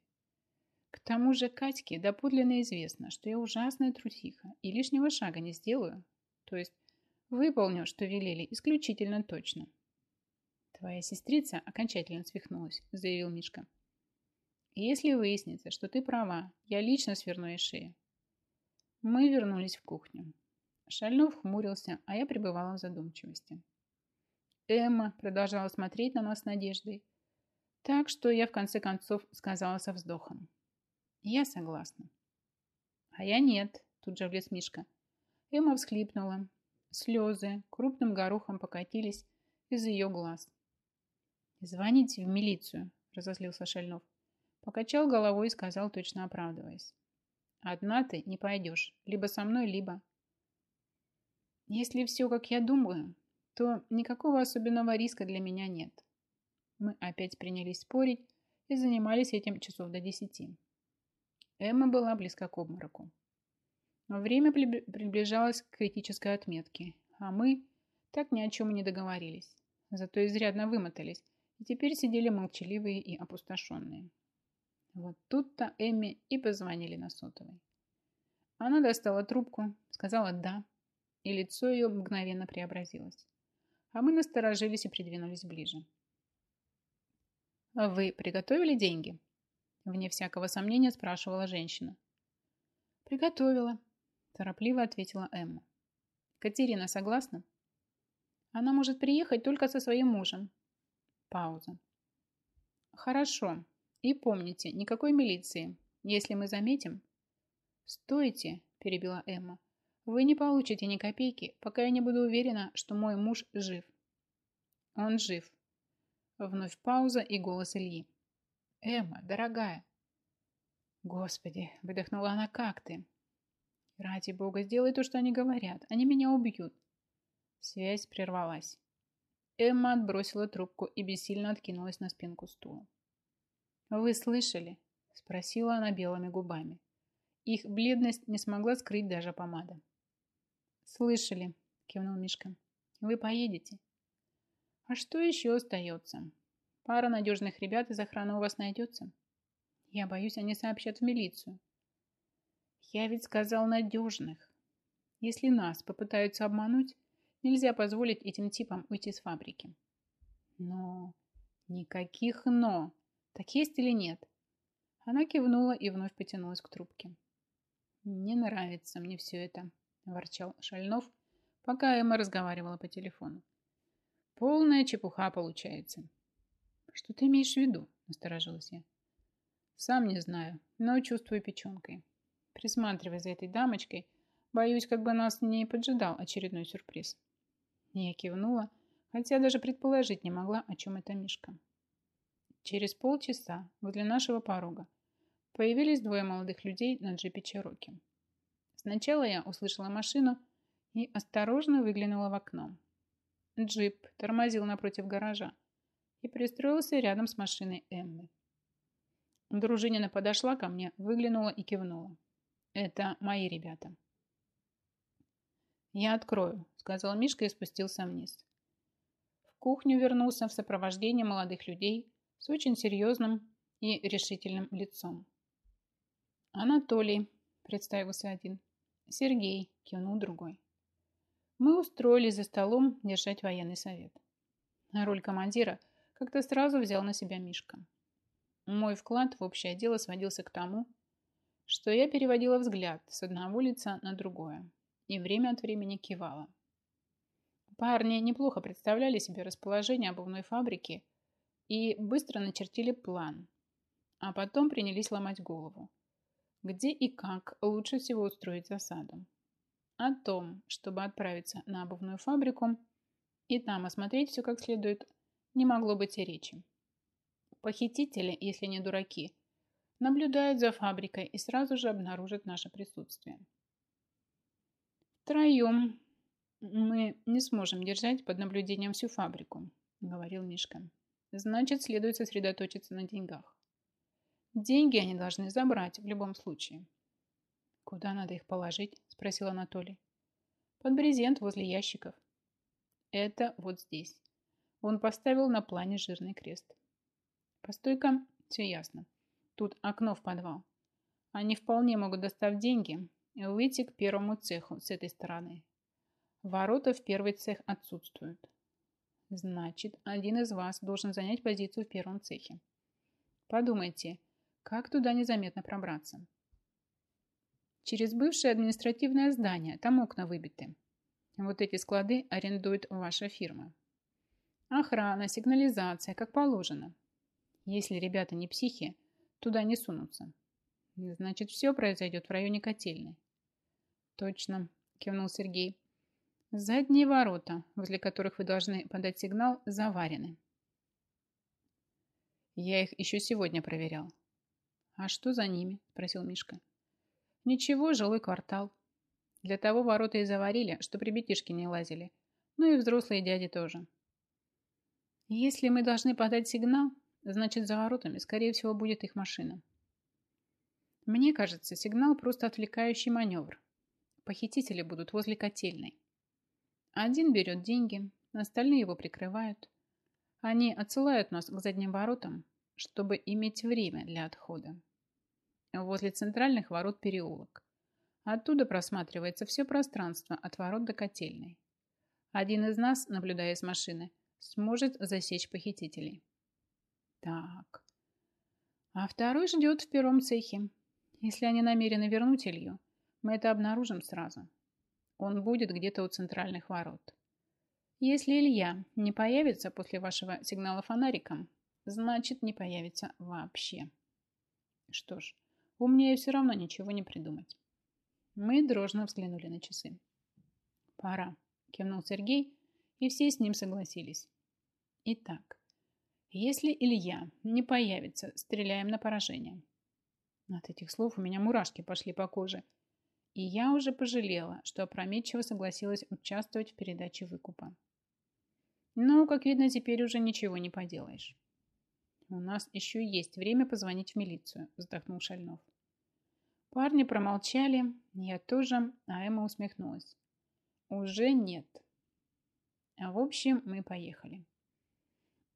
Speaker 1: К тому же Катьке доподлинно известно, что я ужасная трусиха и лишнего шага не сделаю. То есть выполню, что велели, исключительно точно. Твоя сестрица окончательно свихнулась, заявил Мишка. Если выяснится, что ты права, я лично сверну ей шею. Мы вернулись в кухню. Шальнов хмурился, а я пребывала в задумчивости. Эмма продолжала смотреть на нас с надеждой. Так что я в конце концов сказала со вздохом. Я согласна. А я нет, тут же влез Мишка. Эмма всхлипнула. Слезы крупным горохом покатились из ее глаз. «Звоните в милицию», – разозлился Шальнов. Покачал головой и сказал, точно оправдываясь. «Одна ты не пойдешь. Либо со мной, либо...» Если все, как я думаю, то никакого особенного риска для меня нет. Мы опять принялись спорить и занимались этим часов до десяти. Эмма была близка к обмороку. Время приближалось к критической отметке, а мы так ни о чем не договорились. Зато изрядно вымотались и теперь сидели молчаливые и опустошенные. Вот тут-то Эмме и позвонили на сотовой. Она достала трубку, сказала «да», и лицо ее мгновенно преобразилось. А мы насторожились и придвинулись ближе. «Вы приготовили деньги?» Вне всякого сомнения спрашивала женщина. «Приготовила», – торопливо ответила Эмма. «Катерина согласна?» «Она может приехать только со своим мужем». Пауза. «Хорошо. И помните, никакой милиции. Если мы заметим...» «Стойте!» – перебила Эмма. Вы не получите ни копейки, пока я не буду уверена, что мой муж жив. Он жив. Вновь пауза и голос Ильи. Эмма, дорогая. Господи, выдохнула она, как ты? Ради бога, сделай то, что они говорят. Они меня убьют. Связь прервалась. Эмма отбросила трубку и бессильно откинулась на спинку стула. «Вы слышали?» – спросила она белыми губами. Их бледность не смогла скрыть даже помада. «Слышали», – кивнул Мишка. «Вы поедете?» «А что еще остается? Пара надежных ребят из охраны у вас найдется?» «Я боюсь, они сообщат в милицию». «Я ведь сказал надежных. Если нас попытаются обмануть, нельзя позволить этим типам уйти с фабрики». «Но...» «Никаких «но». Так есть или нет?» Она кивнула и вновь потянулась к трубке. «Не нравится мне все это», – ворчал Шальнов, пока Эмма разговаривала по телефону. «Полная чепуха получается». «Что ты имеешь в виду?» – насторожилась я. «Сам не знаю, но чувствую печенкой. Присматривай за этой дамочкой. Боюсь, как бы нас не поджидал очередной сюрприз». Я кивнула, хотя даже предположить не могла, о чем это Мишка. Через полчаса возле нашего порога появились двое молодых людей на джипе Чероки. Сначала я услышала машину и осторожно выглянула в окно. Джип тормозил напротив гаража и пристроился рядом с машиной Эммы. Дружинина подошла ко мне, выглянула и кивнула. «Это мои ребята». «Я открою», — сказал Мишка и спустился вниз. В кухню вернулся в сопровождении молодых людей с очень серьезным и решительным лицом. «Анатолий», — представился один, Сергей, кивнул другой. Мы устроились за столом держать военный совет. Роль командира как-то сразу взял на себя Мишка. Мой вклад в общее дело сводился к тому, что я переводила взгляд с одного лица на другое и время от времени кивала. Парни неплохо представляли себе расположение обувной фабрики и быстро начертили план, а потом принялись ломать голову. где и как лучше всего устроить засаду. О том, чтобы отправиться на обувную фабрику и там осмотреть все как следует, не могло быть и речи. Похитители, если не дураки, наблюдают за фабрикой и сразу же обнаружат наше присутствие. Втроем мы не сможем держать под наблюдением всю фабрику, говорил Мишка. Значит, следует сосредоточиться на деньгах. Деньги они должны забрать в любом случае. Куда надо их положить? Спросил Анатолий. Под брезент возле ящиков. Это вот здесь. Он поставил на плане жирный крест. Постой-ка, все ясно. Тут окно в подвал. Они вполне могут достать деньги и выйти к первому цеху с этой стороны. Ворота в первый цех отсутствуют. Значит, один из вас должен занять позицию в первом цехе. Подумайте, как туда незаметно пробраться? Через бывшее административное здание, там окна выбиты. Вот эти склады арендует ваша фирма. Охрана, сигнализация, как положено. Если ребята не психи, туда не сунутся. Значит, все произойдет в районе котельной. Точно, кивнул Сергей. Задние ворота, возле которых вы должны подать сигнал, заварены. Я их еще сегодня проверял. А что за ними? Спросил Мишка. Ничего, жилой квартал. Для того ворота и заварили, что ребятишки не лазили. Ну и взрослые дяди тоже. Если мы должны подать сигнал, значит за воротами, скорее всего, будет их машина. Мне кажется, сигнал просто отвлекающий маневр. Похитители будут возле котельной. Один берет деньги, остальные его прикрывают. Они отсылают нас к задним воротам, чтобы иметь время для отхода. Возле центральных ворот переулок. Оттуда просматривается все пространство от ворот до котельной. Один из нас, наблюдая с машины, сможет засечь похитителей. Так. А второй ждет в первом цехе. Если они намерены вернуть Илью, мы это обнаружим сразу. Он будет где-то у центральных ворот. Если Илья не появится после вашего сигнала фонариком, значит не появится вообще. Что ж, умнее все равно ничего не придумать. Мы дружно взглянули на часы. «Пора», – кивнул Сергей, и все с ним согласились. «Итак, если Илья не появится, стреляем на поражение». От этих слов у меня мурашки пошли по коже, и я уже пожалела, что опрометчиво согласилась участвовать в передаче выкупа. Но, как видно, теперь уже ничего не поделаешь. «У нас еще есть время позвонить в милицию», – вздохнул Шальнов. Парни промолчали, я тоже, а Эмма усмехнулась. Уже нет. А в общем, мы поехали.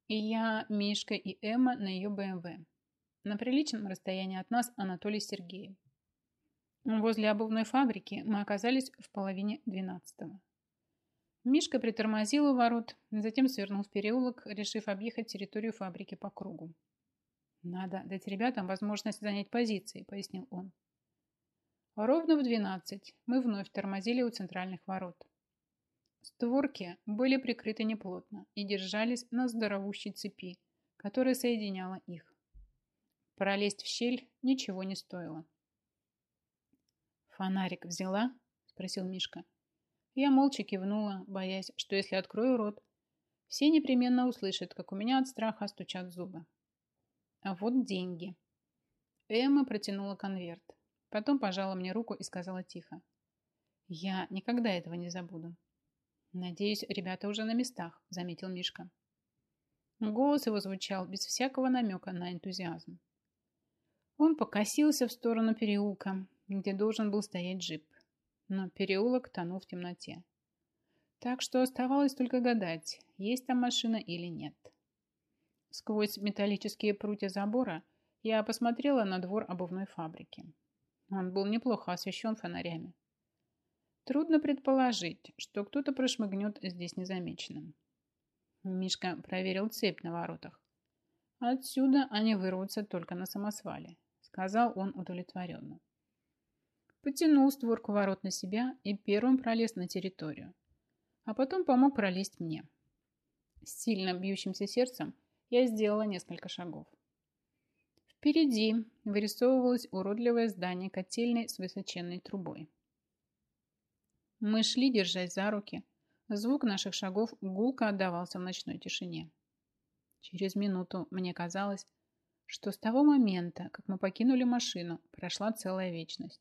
Speaker 1: И я, Мишка и Эмма на ее БМВ. На приличном расстоянии от нас Анатолий Сергеев. Возле обувной фабрики мы оказались в половине двенадцатого. Мишка притормозил у ворот, затем свернул в переулок, решив объехать территорию фабрики по кругу. «Надо дать ребятам возможность занять позиции», — пояснил он. Ровно в 12 мы вновь тормозили у центральных ворот. Створки были прикрыты неплотно и держались на здоровущей цепи, которая соединяла их. Пролезть в щель ничего не стоило. «Фонарик взяла?» – спросил Мишка. Я молча кивнула, боясь, что если открою рот, все непременно услышат, как у меня от страха стучат зубы. А вот деньги. Эмма протянула конверт. Потом пожала мне руку и сказала тихо. Я никогда этого не забуду. Надеюсь, ребята уже на местах, заметил Мишка. Голос его звучал без всякого намека на энтузиазм. Он покосился в сторону переулка, где должен был стоять джип. Но переулок тонул в темноте. Так что оставалось только гадать, есть там машина или нет. Сквозь металлические прутья забора я посмотрела на двор обувной фабрики. Он был неплохо освещен фонарями. Трудно предположить, что кто-то прошмыгнет здесь незамеченным. Мишка проверил цепь на воротах. Отсюда они вырвутся только на самосвале, сказал он удовлетворенно. Потянул створку ворот на себя и первым пролез на территорию, а потом помог пролезть мне. С сильно бьющимся сердцем я сделала несколько шагов Впереди вырисовывалось уродливое здание котельной с высоченной трубой. Мы шли, держась за руки. Звук наших шагов гулко отдавался в ночной тишине. Через минуту мне казалось, что с того момента, как мы покинули машину, прошла целая вечность.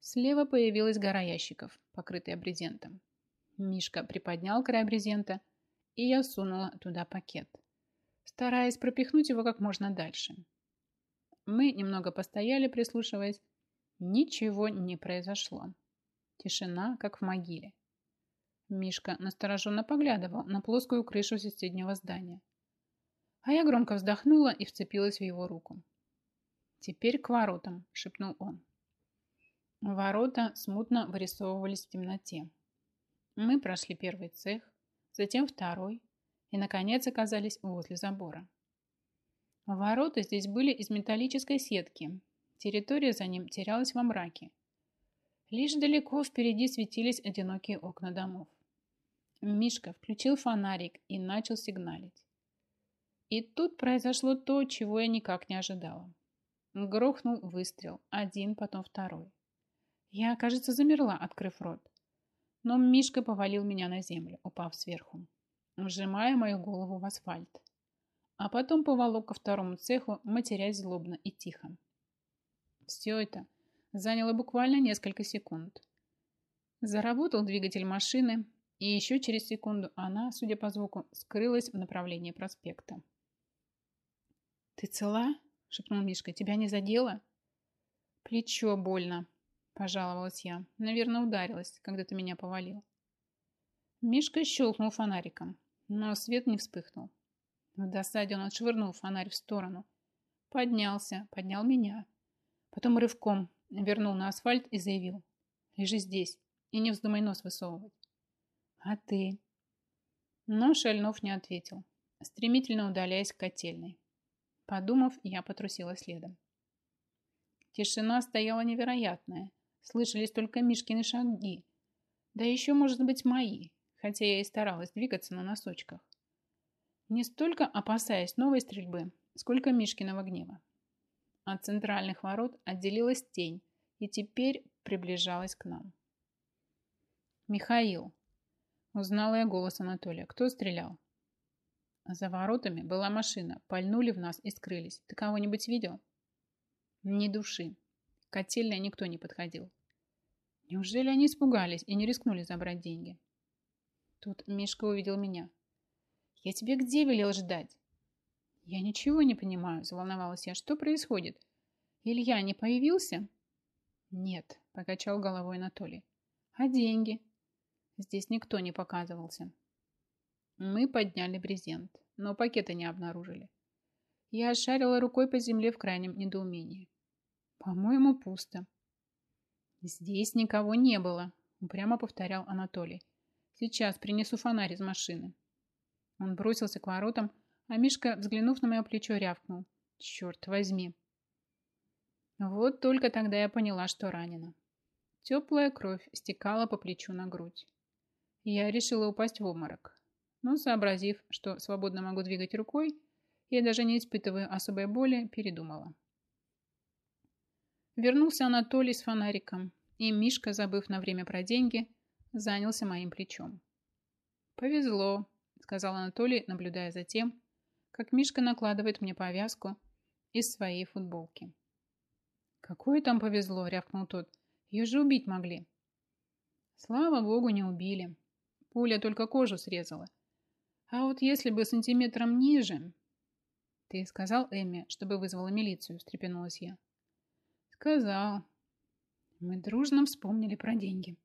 Speaker 1: Слева появилась гора ящиков, покрытая брезентом. Мишка приподнял край брезента, и я сунула туда пакет, стараясь пропихнуть его как можно дальше. Мы немного постояли, прислушиваясь. Ничего не произошло. Тишина, как в могиле. Мишка настороженно поглядывал на плоскую крышу соседнего здания. А я громко вздохнула и вцепилась в его руку. «Теперь к воротам», — шепнул он. Ворота смутно вырисовывались в темноте. Мы прошли первый цех, затем второй и, наконец, оказались возле забора. Ворота здесь были из металлической сетки. Территория за ним терялась во мраке. Лишь далеко впереди светились одинокие окна домов. Мишка включил фонарик и начал сигналить. И тут произошло то, чего я никак не ожидала. Грохнул выстрел, один, потом второй. Я, кажется, замерла, открыв рот. Но Мишка повалил меня на землю, упав сверху, вжимая мою голову в асфальт. А потом поволок ко второму цеху, матерясь злобно и тихо. Все это заняло буквально несколько секунд. Заработал двигатель машины, и еще через секунду она, судя по звуку, скрылась в направлении проспекта. «Ты цела?» – шепнул Мишка. «Тебя не задело?» «Плечо больно», – пожаловалась я. «Наверное, ударилась, когда ты меня повалил». Мишка щелкнул фонариком, но свет не вспыхнул. В досаде он отшвырнул фонарь в сторону. Поднялся, поднял меня. Потом рывком вернул на асфальт и заявил. «Лежи здесь и не вздумай нос высовывать». «А ты?» Но Шальнов не ответил, стремительно удаляясь к котельной. Подумав, я потрусила следом. Тишина стояла невероятная. Слышались только Мишкины шаги. Да еще, может быть, мои, хотя я и старалась двигаться на носочках. Не столько опасаясь новой стрельбы, сколько Мишкиного гнева. От центральных ворот отделилась тень и теперь приближалась к нам. «Михаил!» Узнала я голос Анатолия. «Кто стрелял?» За воротами была машина. Пальнули в нас и скрылись. Ты кого-нибудь видел? Ни души. К котельной никто не подходил. Неужели они испугались и не рискнули забрать деньги? Тут Мишка увидел меня. Я тебе где велел ждать? Я ничего не понимаю, заволновалась я. Что происходит? Илья не появился? Нет, покачал головой Анатолий. А деньги? Здесь никто не показывался. Мы подняли брезент, но пакета не обнаружили. Я шарила рукой по земле в крайнем недоумении. По-моему, пусто. Здесь никого не было, упрямо повторял Анатолий. Сейчас принесу фонарь из машины. Он бросился к воротам, а Мишка, взглянув на мое плечо, рявкнул. Черт возьми. Вот только тогда я поняла, что ранена. Теплая кровь стекала по плечу на грудь. Я решила упасть в обморок но, сообразив, что свободно могу двигать рукой, я даже не испытываю особой боли, передумала. Вернулся Анатолий с фонариком, и Мишка, забыв на время про деньги, занялся моим плечом. «Повезло», — сказал Анатолий, наблюдая за тем, как Мишка накладывает мне повязку из своей футболки. «Какое там повезло?» — рявкнул тот. «Ее же убить могли». «Слава богу, не убили. Пуля только кожу срезала. А вот если бы сантиметром ниже... Ты сказал Эмме, чтобы вызвала милицию, встрепенулась я. Сказал. Мы дружно вспомнили про деньги.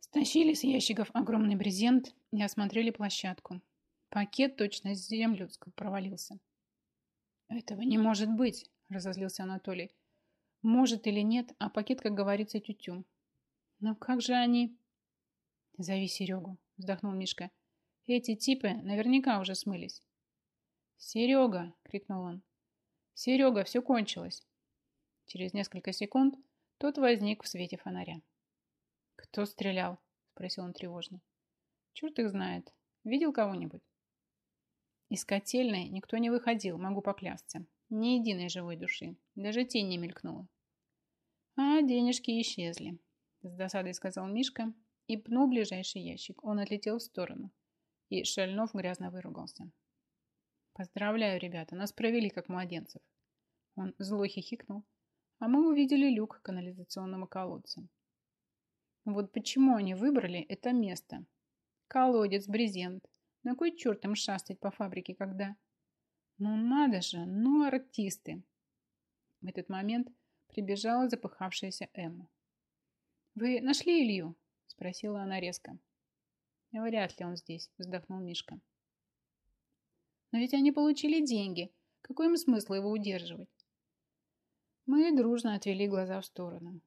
Speaker 1: Стащили с ящиков огромный брезент и осмотрели площадку. Пакет точно с землю провалился. Этого не может быть, разозлился Анатолий. Может или нет, а пакет, как говорится, тютю. Но как же они... Зови Серегу, вздохнул Мишка. Эти типы наверняка уже смылись. «Серега!» — крикнул он. «Серега, все кончилось!» Через несколько секунд тот возник в свете фонаря. «Кто стрелял?» — спросил он тревожно. «Черт их знает. Видел кого-нибудь?» Из котельной никто не выходил, могу поклясться. Ни единой живой души, даже тень не мелькнула. А денежки исчезли, с досадой сказал Мишка и пнул ближайший ящик. Он отлетел в сторону, и Шальнов грязно выругался. Поздравляю, ребята, нас провели как младенцев. Он зло хихикнул, а мы увидели люк канализационного колодца. Вот почему они выбрали это место. Колодец, брезент. На кой черт им шастать по фабрике, когда... Ну надо же, ну артисты. В этот момент прибежала запыхавшаяся Эмма. «Вы нашли Илью?» – спросила она резко. «Вряд ли он здесь», – вздохнул Мишка. «Но ведь они получили деньги. Какой им смысл его удерживать?» Мы дружно отвели глаза в сторону.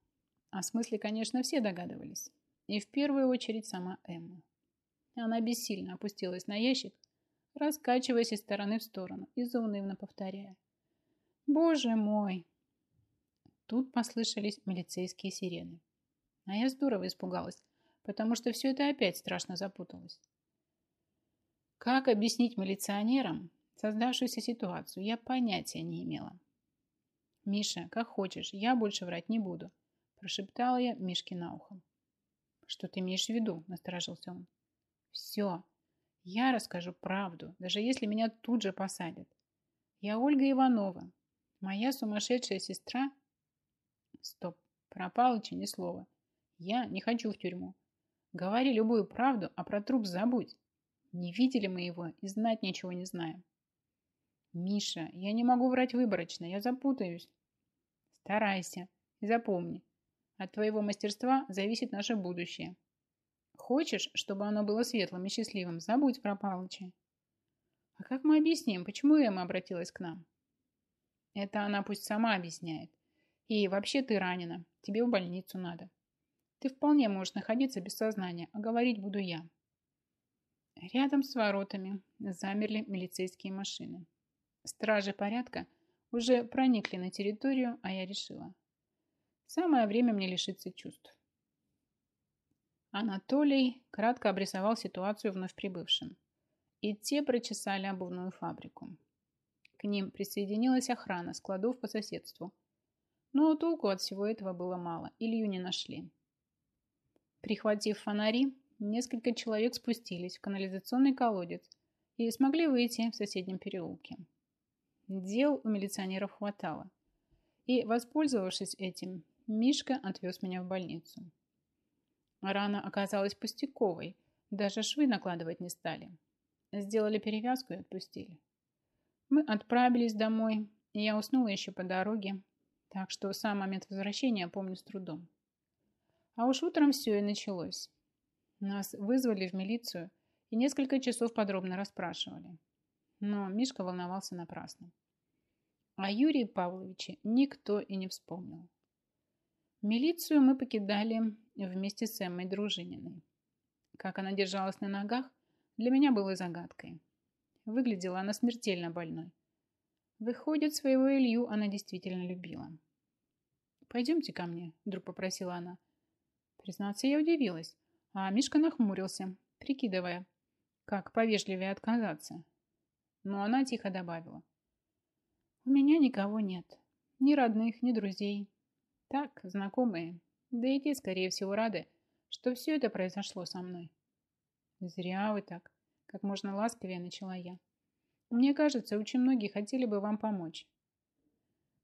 Speaker 1: О смысле, конечно, все догадывались. И в первую очередь сама Эмма. Она бессильно опустилась на ящик, раскачиваясь из стороны в сторону и заунывно повторяя. «Боже мой!» Тут послышались милицейские сирены. А я здорово испугалась, потому что все это опять страшно запуталось. Как объяснить милиционерам создавшуюся ситуацию, я понятия не имела. «Миша, как хочешь, я больше врать не буду», прошептала я Мишке на ухо. «Что ты имеешь в виду?» – насторожился он. «Все. Я расскажу правду, даже если меня тут же посадят. Я Ольга Иванова. Моя сумасшедшая сестра...» «Стоп. Про Палыча ни слова. Я не хочу в тюрьму. Говори любую правду, а про труп забудь. Не видели мы его и знать ничего не знаем». «Миша, я не могу врать выборочно, я запутаюсь». Старайся и запомни, от твоего мастерства зависит наше будущее. Хочешь, чтобы оно было светлым и счастливым, забудь про Палыча. А как мы объясним, почему Эмма обратилась к нам? Это она пусть сама объясняет. И вообще ты ранена, тебе в больницу надо. Ты вполне можешь находиться без сознания, а говорить буду я. Рядом с воротами замерли милицейские машины. Стражи порядка уже проникли на территорию, а я решила. Самое время мне лишиться чувств. Анатолий кратко обрисовал ситуацию вновь прибывшим. И те прочесали обувную фабрику. К ним присоединилась охрана складов по соседству. Но толку от всего этого было мало. Илью не нашли. Прихватив фонари, несколько человек спустились в канализационный колодец и смогли выйти в соседнем переулке. Дел у милиционеров хватало. И, воспользовавшись этим, Мишка отвез меня в больницу. Рана оказалась пустяковой, даже швы накладывать не стали. Сделали перевязку и отпустили. Мы отправились домой, и я уснула еще по дороге, так что сам момент возвращения помню с трудом. А уж утром все и началось. Нас вызвали в милицию и несколько часов подробно расспрашивали. Но Мишка волновался напрасно. О Юрии Павловиче никто и не вспомнил. Милицию мы покидали вместе с Эммой Дружининой. Как она держалась на ногах, для меня было загадкой. Выглядела она смертельно больной. Выходит, своего Илью она действительно любила. «Пойдемте ко мне», – вдруг попросила она. Признаться, я удивилась, а Мишка нахмурился, прикидывая, как повежливее отказаться. Но она тихо добавила. «У меня никого нет. Ни родных, ни друзей. Так, знакомые. Да и те, скорее всего, рады, что все это произошло со мной». «Зря вы так», — как можно ласковее начала я. «Мне кажется, очень многие хотели бы вам помочь».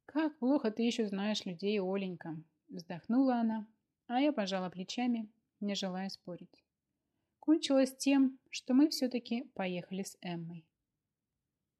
Speaker 1: «Как плохо ты еще знаешь людей, Оленька», — вздохнула она, а я пожала плечами, не желая спорить кончилось тем, что мы все-таки поехали с Эммой.